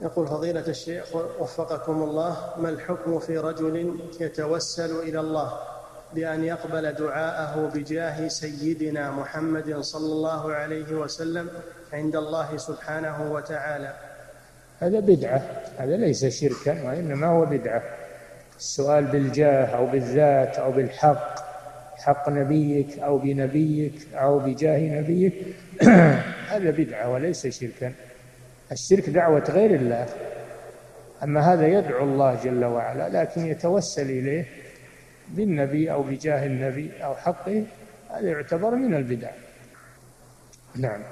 يقول فضيلة الشيخ وفقكم الله ما الحكم في رجل يتوسل إلى الله بأن يقبل دعاءه بجاه سيدنا محمد صلى الله عليه وسلم عند الله سبحانه وتعالى؟ هذا بدعة هذا ليس شركا وإنما هو بدعة. السؤال بالجاه أو بالذات أو بالحق حق نبيك أو بنبيك أو بجاه نبيك هذا بدعة وليس شركا. الشرك دعوة غير الله. أما هذا يدعو الله جل وعلا لكن يتوسل إليه بالنبي أو بجاه النبي أو حقه هذا يعتبر من البدع. نعم.